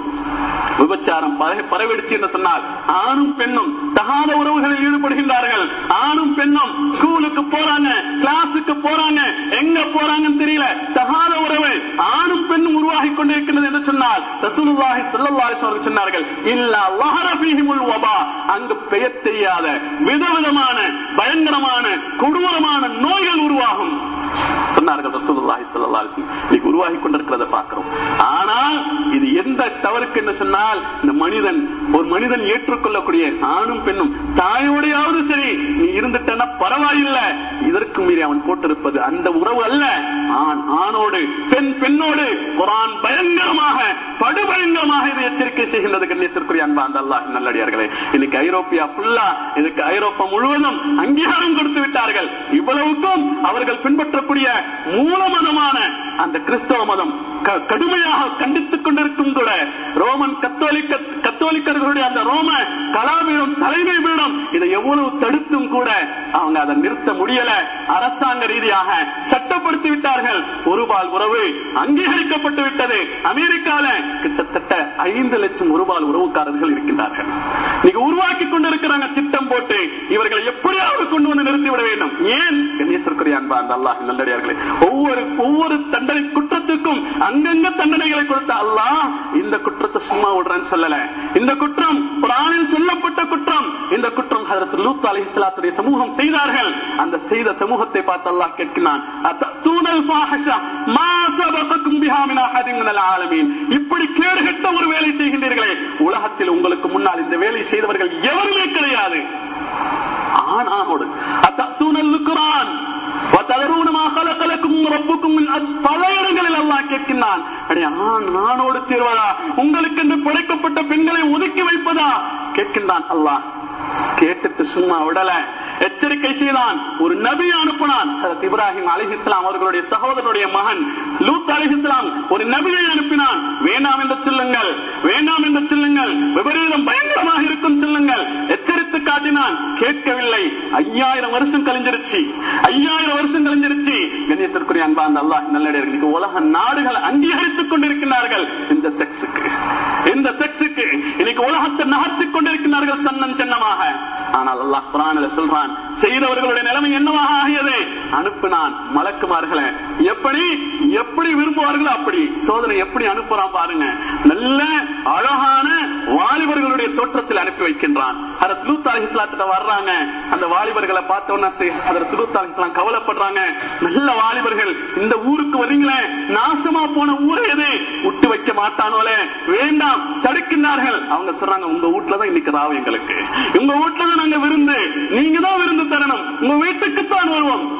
விபச்சாரம் பரவிடுச்சு என்று சொன்னால் ஆணும் பெண்ணும் தகாத உறவுகளில் ஈடுபடுகின்றார்கள். ஆணும் பெண்ணும் ஸ்கூலுக்கு போறாங்க கிளாஸுக்கு போறாங்க எங்க போறாங்கன்னு தெரியல. தகாத உறவு ஆணும் பெண்ணும் உருவாகி கொண்டிருக்கிறது என்று சொன்னால் ரசூலுல்லாஹி ஸல்லல்லாஹு அலைஹி சொன்னார்கள் இல்லா லஹர ஃபீஹிமுல் வபா. அங்கு பெயர் தெரியாத விதவிதமான பயங்கரமான கொடூரமான நோய்கள் உருவாகும். சொன்னார்கள் ரசூலுல்லாஹி ஸல்லல்லாஹு அலைஹி இன்னைக்கு உருவாகி கொண்டிருக்கிறத பார்க்கிறோம். ஆனால் இது எந்த தவறுக்கு என்று சொன்னால் இந்த மனிதன் ஒரு மனிதன் ஏற்றுக்கொள்ளக்கூடிய ஆணும் பெண்ணும் தாயோடையாவது சரி நீ இருந்துட்டனா பரவாயில்லை. இதற்கு மீறி அவன் போட்டிருப்பது அந்த உறவு அல்ல. ஆண் ஆணோடு பெண் பெண்ணோடு குரான் பயங்கரமாக படுபயங்கரமாக இதை எச்சரிக்கை செய்கின்றது கண்ணியத்திற்குரிய அன்பா அந்த அல்லாஹ் நல்லடியார்களே. இன்னைக்கு ஐரோப்பியா இதுக்கு ஐரோப்பா முழுவதும் அங்கீகாரம் கொடுத்து விட்டார்கள். இவ்வளவுக்கும் அவர்கள் கூடிய மூல மதமான அந்த கிறிஸ்தவ மதம். கடுமையாக கண்டித்துக் கொண்டிருக்கும் கூட ரோமன் கத்தோலிக்க கத்தோலிக்கர்களுடைய அந்த ரோம கலாபீடம் தலைமை பீடம் இதை எவ்வளவு தடுத்தும் கூட அவங்க அதை நிறுத்த முடியல. அரசாங்க ரீதியாக சட்டப்படுத்தி விட்டார்கள். ஒருபால் உறவு அங்கீகரிக்கப்பட்டு விட்டது. அமெரிக்கால கிட்டத்தட்ட ஐந்து லட்சம் ஒருபால் உறவுக்காரர்கள் இருக்கின்றார்கள். நீங்க உருவாக்கி கொண்டிருக்கிறாங்க திட்டம் போட்டு இவர்களை எப்படியாவது கொண்டு வந்து நிறுத்திவிட வேண்டும். ஏன்? கண்ணியத்திற்குரிய அன்பா அந்த அல்லாஹ் நல்லடியார்களே ஒவ்வொரு ஒவ்வொரு தண்டனை குற்றத்துக்கும் அங்கங்க தண்டனைகளை கொடுத்த அல்லாஹ் இந்த குற்றத்தை சும்மா விடுறேன்னு சொல்லல. இந்த குற்றம் குரானில் சொல்லப்பட்ட குற்றம். இந்த குற்றம் ஹதரத் லூத் அலி இஸ்லாத்துடைய சமூகம் செய்தார்கள். அந்த செய்த சமூகத்தை பார்த்து அல்லாஹ் கேட்கிறான் இப்படி கேடுகட்ட ஒரு வேலை செய்கின்றீர்களே உலகத்தில் உங்களுக்கு முன்னால் இந்த வேலை செய்தவர்கள் எவருமே கிடையாது. ஆணானோடு அத்தூனல் குரான் பல இடங்களில் அல்லா கேட்கின்றான். நானோடு சேர்வதா உங்களுக்கு என்று படைக்கப்பட்ட பெண்களை ஒதுக்கி வைப்பதா? கேட்கின்றான் அல்லாஹ். கேட்டுட்டு சும்மா விடல. எச்சரிக்கை செய்தான். ஒரு நபி அனுப்பினான். இப்ராஹிம் இப்ராஹிம் அலிஹிஸ்லாம் அவர்களுடைய சகோதரனுடைய மகன் லூத் அலிஹிஸ்லாம் ஒரு நபியை அனுப்பினான். வேண்டாம் என்று சொல்லுங்கள். வேண்டாம் என்று சொல்லுங்கள். விபரீதம் பயங்கரமாக இருக்கும் சொல்லுங்கள். எச்சரித்து காட்டினான். கேட்கவில்லை. ஐயாயிரம் வருஷம் கழிஞ்சிருச்சு. ஐயாயிரம் வருஷம் கழிஞ்சிருச்சு. கண்ணியத்திற்குரிய அன்பா அந்த அல்லாஹ் நல்லடியார்களுக்கு உலக நாடுகள் அங்கீகரித்துக் கொண்டிருக்கிறார்கள். இந்த செக்ஸுக்கு. இந்த செக்ஸுக்கு. இன்னைக்கு உலகத்தை நகர்த்திக் கொண்டிருக்கிறார்கள் சன்னம் சின்னமாக ஆனால் அல்லாஹ் குரானில் சொல்றான் செய்தவர்களுடைய நிலைமை என்னவாக ஆகியது? அனுப்பினான் மலக்குமார்களை. எப்படி? எப்படி விரும்புவார்களோ அப்படி. சோதனை எப்படி அனுப்புறான் பாருங்க. நல்ல அழகான வாலிபர்களுடைய தோற்றத்தில் அனுப்பி வைக்கின்றான். அதை திருத்தா இஸ்லாத்திட்ட வர்றாங்க. அந்த வாலிபர்களை பார்த்தோன்னா அதற்கு லூத் கவலைப்படுறாங்க. நல்ல வாலிபர்கள் இந்த ஊருக்கு வரீங்களே நாசமா போன ஊர் எது விட்டு வைக்க மாட்டானோலே வேண்டாம் தடுக்கின்றார்கள். அவங்க சொல்றாங்க உங்க வீட்டுலதான் இன்னைக்கு ராவு எங்களுக்கு. உங்க வீட்டுலதான் நாங்க விருந்து நீங்க தான் விருந்து தரணும் உங்க வீட்டுக்குத்தான் வருவோம்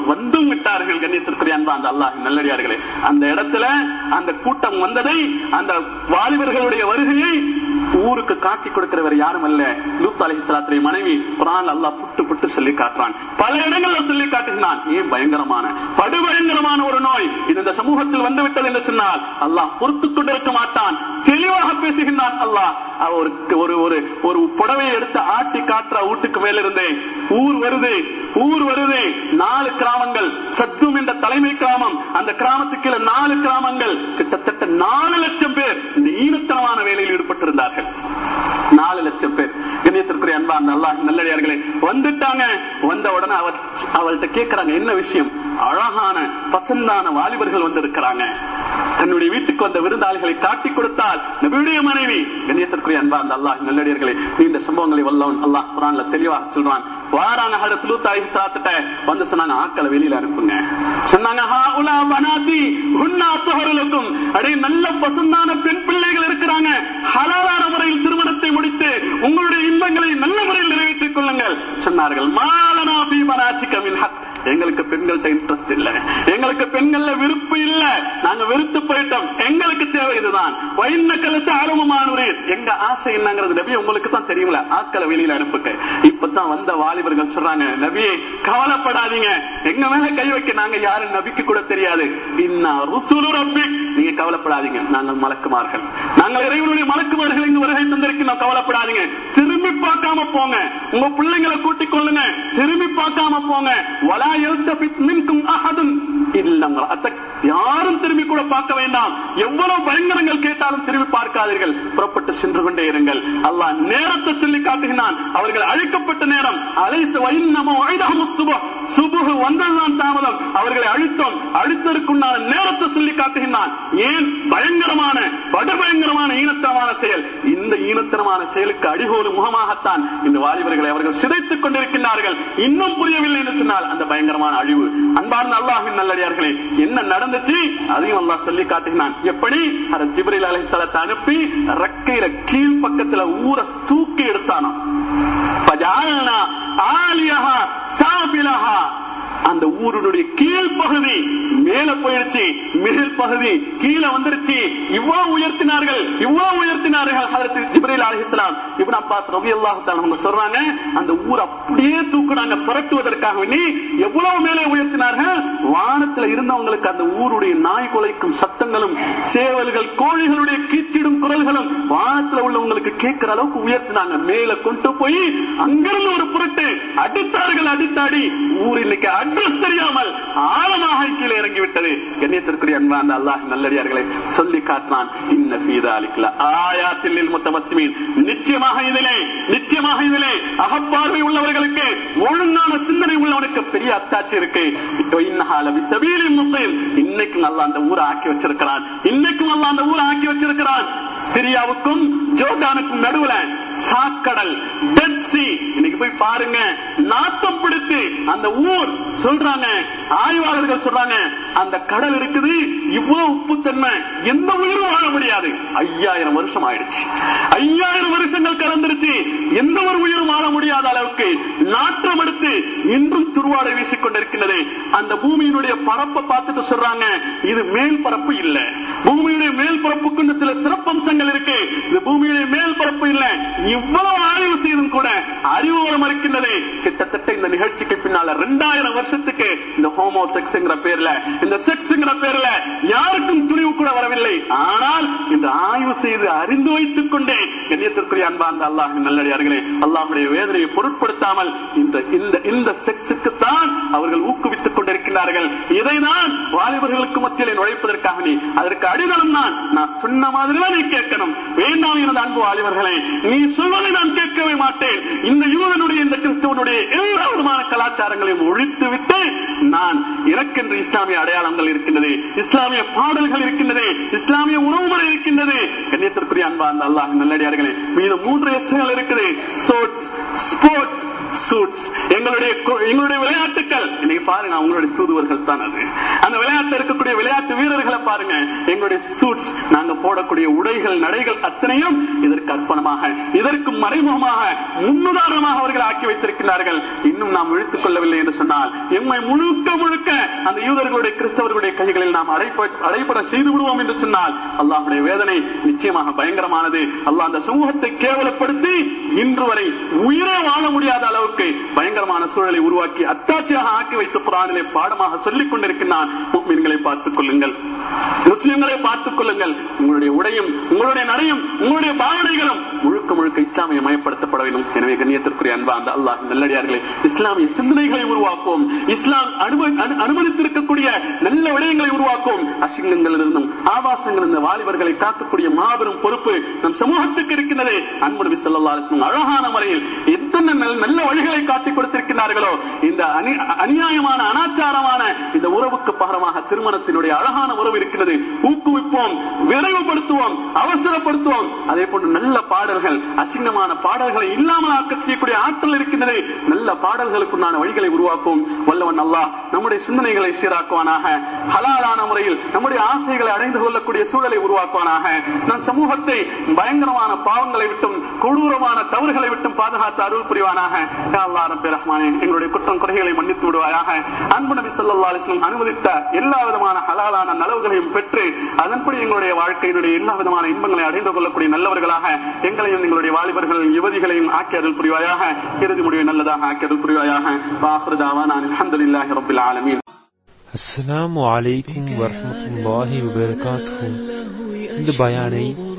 வந்தும் கண்ணியத்திற்குரிய அன்பா அந்த அல்லாஹ் நல்லடியார்களே. அந்த இடத்துல அந்த கூட்டம் வந்ததை அந்த வாலிபர்களுடைய வருகையை ஊருக்கு காட்டி கொடுக்கிறவர் யாரும் அல்ல. லூத் அலைஹிஸ்ஸலாத்துடைய மனைவி குரான் அல்லாஹ் புட்டு புட்டு சொல்லி காட்டுறான். பல இடங்கள்ல சொல்லி காட்டுகிறான். ஏன் பயங்கரமான? படுபயங்கரமான ஒரு நோய். இது இந்த சமூகத்தில் வந்து விட்டது என்று சொன்னால் அல்லாஹ் பொறுத்துக் கொண்டிருக்க மாட்டான். தெளிவாக பேசுகின்றான் அல்லாஹ். அவருக்கு ஒரு ஒரு ஒரு புடவையை எடுத்து ஆட்டி காட்டுற வீட்டுக்கு மேல இருந்தே ஊர் வருது. ஊர் வருது. நாலு கிராமங்கள். சத்தும் என்ற தலைமை கிராமம். அந்த கிராமத்துக்கு நாலு கிராமங்கள். கிட்டத்தட்ட நாலு லட்சம் பேர் இந்த ஈனத்தனமான வேலையில் ஈடுபட்டிருந்தார்கள். நாலு லட்சம் பேர். கண்ணியத்திற்குரிய அன்பா அந்த அல்லாஹ் நல்லடியார்களே வந்துட்டாங்க. வந்த உடனே அவர் அவள்கிட்ட கேட்கிறாங்க என்ன விஷயம்? அழகான பசந்தான வாலிபர்கள் வந்திருக்கிறாங்க. தன்னுடைய வீட்டுக்கு வந்த விருந்தாளிகளை காட்டி கொடுத்தால் நபியுடைய மனைவி. கண்ணியத்திற்குரிய அன்பா அந்த அல்லாஹ் நல்லடியார்களே இந்த சம்பவங்களை வல்லவன் அல்லாஹ் குரான்ல தெளிவாக சொல்றான். வாராங்க ஹடத்துல தாய் சாத்துட்ட வந்து சொன்னாங்க ஆக்களை வெளியில அனுப்புங்க. சொன்னாங்க ஹாஉலா பனாதி ஹுன்னா துஹருலக்கும். அடே நல்ல பசுந்தான பெண் பிள்ளைகள் இருக்கிறாங்க. ஹலாலான முறையில் திருமணத்தை முடித்து உங்களுடைய இன்பங்களை நல்ல முறையில் நிறைவேற்றிக் கொள்ளுங்கள் சொன்னார்கள். மாலனா பி பனாத்திக எங்களுக்கு பெண்கள்ட்ட இன்ட்ரெஸ்ட் இல்ல. எங்களுக்கு பெண்கள்ல விருப்பு இல்ல. நாங்க வெறுத்து போயிட்டோம். எங்களுக்கு தேவை இதுதான். வைன்ன கழுத்து ஆரம்பமானவரே எங்க ஆசை என்னங்கிறது நபி உங்களுக்கு தான் தெரியும்ல. ஆக்களை வெளியில அனுப்புக்கு. இப்பதான் வந்த வாலிபர்கள் சொல்றாங்க நபியே கவலைப்படாதீங்க. எங்க மேல கை வைக்க நாங்க யாரும் நபிக்கு கூட தெரியாது. இன்னா ருசுலு ரப்பி. நீங்க கவலைப்படாதீங்க. நாங்கள் மலக்குமார்கள். நாங்கள் இறைவனுடைய மலக்குமார்கள் இங்கு வருகை தந்திருக்கிறோம் கவலைப்படாதீங்க. திரும்பி பார்க்காம போங்க. உங்க பிள்ளைங்களை கூட்டிக் கொள்ளுங்க. திரும்பி பார்க்காம போங்க. வலா எழுத்தும் அகதும் அஹதுன். யாரும் திரும்பி கூட பார்க்க வேண்டாம். எவ்வளவு பயங்கரங்கள் கேட்டாலும் திரும்பி பார்க்காதீர்கள். புறப்பட்டு சென்று கொண்டே இருங்கள். அல்லாஹ் நேரத்தை சொல்லி காட்டுகிறான் அவர்கள் அழிக்கப்பட்ட நேரம். அலைச வைன்னமோ ஐதஹமு சுபஹ். சுபஹ் வந்ததுதான் தாமதம். அவர்களை அழுத்தம். அழுத்தருக்குண்டான நேரத்தை சொல்லி காட்டுகிறான் ஏன்? பயங்கரமான படுபயங்கரமான ஈனத்தமான செயல். இந்த ஈனத்தை துரோகித்தனமான செயலுக்கு அடிகோலு முகமாகத்தான் இந்த வாலிபர்களை அவர்கள் சிதைத்துக் கொண்டிருக்கின்றார்கள். இன்னும் புரியவில்லை என்று சொன்னால் அந்த பயங்கரமான அழிவு. அன்பான அல்லாஹின் நல்லடியார்களே என்ன நடந்துச்சு? அதையும் அல்லா சொல்லி காட்டுகிறான். எப்படி? அதை ஜிப்ரில் அலை தலத்தை அனுப்பி ரக்கையில கீழ்ப்பக்கத்துல ஊற தூக்கி எடுத்தானோ ஆலியகா சாபிலகா அந்த ஊருடைய கீழ் பகுதி மேல போயிடுச்சு மேல் பகுதி கீழே வந்துருச்சு. இவ்வளவு உயர்த்தினார்கள் இவ்வளவு உயர்த்தினார்கள் ஹதரத் ஜிப்ரீல் அலிஸ்லாம் இப்னு அப்பாஸ் ரலியல்லாஹு தஆலா சொல்றாங்க அந்த ஊர் அப்படியே தூக்குனாங்க புரட்டுவதற்காக வேண்டி எவ்வளவு மேலே உயர்த்தினார்கள். வானத்துல இருந்தவங்களுக்கு அந்த ஊருடைய நாய் குலைக்கும் சத்தங்களும் சேவல்கள் கோழிகளுடைய கீச்சிடும் குரல்களும் வானத்துல உள்ளவங்களுக்கு கேட்கிற அளவுக்கு உயர்த்தினாங்க. மேல கொண்டு போய் அங்கிருந்து ஒரு புரட்டு அடித்தார்கள் அடித்தாடி. ஊர் இன்னைக்கு அட்ரஸ் தெரியாமல் ஆழமாக கீழே இறங்கி விட்டது கண்ணியத்திற்குரிய அன்பா அந்த அல்லாஹ் நல்லடியார்களை சொல்லி காட்டினான் இன்ன ஃபீதா ஆயாத்தில் முத்தமஸ்மீன் நிச்சயமாக இதிலே நிச்சயமாக இதிலே அகப்பார்வை உள்ளவர்களுக்கு ஒழுங்கான சிந்தனை உள்ளவனுக்கு பெரிய அத்தாட்சி இருக்கு. இன்னஹால பிசபீலின் இன்னைக்கும் அந்த ஊரை ஆக்கி வச்சிருக்கிறான். இன்னைக்கும் நல்லா அந்த ஊரை ஆக்கி வச்சிருக்கிறான். சிரியாவுக்கும் ஜோர்டானுக்கும் நடுவுல சாக்கடல் டெட் சி இன்னைக்கு போய் பாருங்க. நாத்தம் பிடித்து அந்த ஊர் சொல்றாங்க. ஆய்வாளர்கள் சொல்றாங்க அந்த கடல் இருக்குது இவ்வளவு உப்புத்தன்மை எந்த உயிரும் வாழ முடியாது. ஐயாயிரம் வருஷம் ஆயிடுச்சு. ஐயாயிரம் வருஷங்கள் கடந்துருச்சு. எந்த ஒரு உயிரும் வாழ முடியாத அளவுக்கு நாற்றம் எடுத்து இன்றும் துருவாடை வீசிக்கொண்டிருக்கிறது அந்த பூமியினுடைய பரப்பை பார்த்துட்டு சொல்றாங்க இது மேல் பரப்பு இல்ல. பூமியுடைய மேல் பரப்புக்கு சில சிறப்பம்சங்கள் இருக்கு. இது பூமியுடைய மேல் பரப்பு இல்ல. இவ்வளவு ஆய்வு செய்தும் கூட அறிவு இருக்கின்றதே கிட்டத்தட்ட இந்த நிகழ்ச்சிக்கு பின்னால ரெண்டாயிரம் வருஷத்துக்கு இந்த ஹோமோ செக்ஸ்ங்கிற பேர்ல இந்த செக்ஸ்ங்கிற பேர்ல யாருக்கும் துணிவு கூட வரவில்லை. ஆனால் இந்த ஆய்வு செய்து அறிந்து வைத்துக் கொண்டே கண்ணியத்திற்குரிய அன்பார்ந்த அல்லாஹ் நல்லடியார்களே அல்லாஹுடைய வேதனையை பொருட்படுத்தாமல் இந்த இந்த இந்த செக்ஸுக்கு தான் அவர்கள் ஊக்குவித்துக் கொண்டிருக்கிறார்கள் இதை நான் வாலிபர்களுக்கு மத்தியில் நுழைப்பதற்காக நீ அதற்கு அடிதளம் தான் நான் சொன்ன மாதிரி நீ கேட்கணும். வேண்டாம் எனது அன்பு வாலிபர்களை நீ சொல் சொல்வதை நான் கேட்கவே மாட்டேன். இந்த யூதனுடைய இந்த கிறிஸ்தவனுடைய எல்லா விதமான கலாச்சாரங்களையும் ஒழித்துவிட்டு நான் எனக்கென்று இஸ்லாமிய அடையாளங்கள் இருக்கின்றது இஸ்லாமிய பாடல்கள் இருக்கின்றது இஸ்லாமிய உணவு முறை இருக்கின்றது. கண்ணியத்திற்குரிய அன்பா அந்த அல்லாஹ் நல்லடியார்களே மீது மூன்று எஸ்கள் இருக்குது. ஸ்போர்ட்ஸ் ஸ்போர்ட்ஸ் சூட்ஸ் எங்களுடைய எங்களுடைய விளையாட்டுகள் இன்னைக்கு பாருங்க அவங்களுடைய தூதுவர்கள் தான் அது. அந்த விளையாட்டு இருக்கக்கூடிய விளையாட்டு வீரர்களை பாருங்க. எங்களுடைய சூட்ஸ் நாங்க போடக்கூடிய உடைகள் நடைகள் அத்தனையும் இதற்கு அர்ப்பணமாக இதற்கு மறைமுகமாக முன்னுதாரணமாக அவர்கள் ஆக்கி வைத்திருக்கிறார்கள் இன்னும் நாம் இழுத்துக் கொள்ளவில்லை என்று சொன்னால் எம்மை முழுக்க முழுக்க அந்த யூதர்களுடைய கிறிஸ்தவர்களுடைய கைகளில் நாம் அடைப்பட செய்து விடுவோம் என்று சொன்னால் அல்லாஹுடைய வேதனை நிச்சயமாக பயங்கரமானது. அல்லாஹ் அந்த சமூகத்தை கேவலப்படுத்தி இன்று வரை உயிரே வாழ முடியாத அளவு அளவுக்கு பயங்கரமான சூழலை உருவாக்கி அத்தாட்சியாக ஆக்கி வைத்து குரானிலே பாடமாக சொல்லிக் கொண்டிருக்கிறான் முக்மீன்களை பார்த்துக் கொள்ளுங்கள். முஸ்லிம்களை பார்த்துக் கொள்ளுங்கள். உங்களுடைய உடையும் உங்களுடைய நடையும் உங்களுடைய பாவனைகளும் முழுக்க முழுக்க இஸ்லாமிய மயப்படுத்தப்பட வேண்டும். எனவே கண்ணியத்திற்குரிய அன்பா அந்த அல்லாஹ் நல்லடியார்களே இஸ்லாமிய சிந்தனைகளை உருவாக்குவோம். இஸ்லாம் அனுமதித்திருக்கக்கூடிய நல்ல விடயங்களை உருவாக்குவோம். அசிங்கங்களிலிருந்தும் ஆபாசங்களிலிருந்து வாலிபர்களை காக்கக்கூடிய மாபெரும் பொறுப்பு நம் சமூகத்துக்கு இருக்கின்றது. அன்பு நபி ஸல்லல்லாஹு அழகான முறையில் எத்தனை நல்ல வழிகளை காட்டிக் கொடுத்திருக்கிறார்களோ இந்த அநியாயமான அனாச்சாரமான இந்த உறவுக்கு பகரமாக திருமணத்தினுடைய அழகான உறவு இருக்கிறது. ஊக்குவிப்போம் விரைவுபடுத்துவோம் அவசரப்படுத்துவோம். அதே போன்று நல்ல பாடல்கள் அசிங்கமான பாடல்களை இல்லாமல் ஆக்க செய்யக்கூடிய ஆற்றல் இருக்கின்றது. நல்ல பாடல்களுக்குண்டான வழிகளை உருவாக்கும். வல்லவன் அல்லாஹ் நம்முடைய சிந்தனைகளை சீராக்குவானாக. ஹலாலான முறையில் நம்முடைய ஆசைகளை அடைந்து கொள்ளக்கூடிய சூழலை உருவாக்குவானாக. நம் சமூகத்தை பயங்கரமான பாவங்களை விட்டும் கொடூரமான தவறுகளை விட்டும் பாதுகாத்து அருள் புரிவானாக. யா அல்லாஹ் ரஹ்மானே எங்களுடைய குற்றம் குறைகளை மன்னித்து விடுவாயாக. அன்பு நபி ஸல்லல்லாஹு அலைஹி அனுமதித்த எல்லா விதமான ஹலாலான நலவுகளையும் பெற்று அதன்படி எங்களுடைய வாழ்க்கையினுடைய எல்லா விதமான இன்பங்களை அடைந்து கொள்ளக்கூடிய நல்லவர்களாக எங்களையும் எங்களுடைய வாலிபர்கள் யுவதிகளையும் ஆக்கி புரிவாயாக. இறுதி முடிவை நல்லதாக ஆக்கி புரிவாயாக. வாஹிரு தாவானா அல்ஹம்துலில்லாஹி ரப்பில் ஆலமீன்.
அஸ்ஸலாமு அலைக்கும் வரஹ்மத்துல்லாஹி வபரகாத்துஹு. இந்த பயானை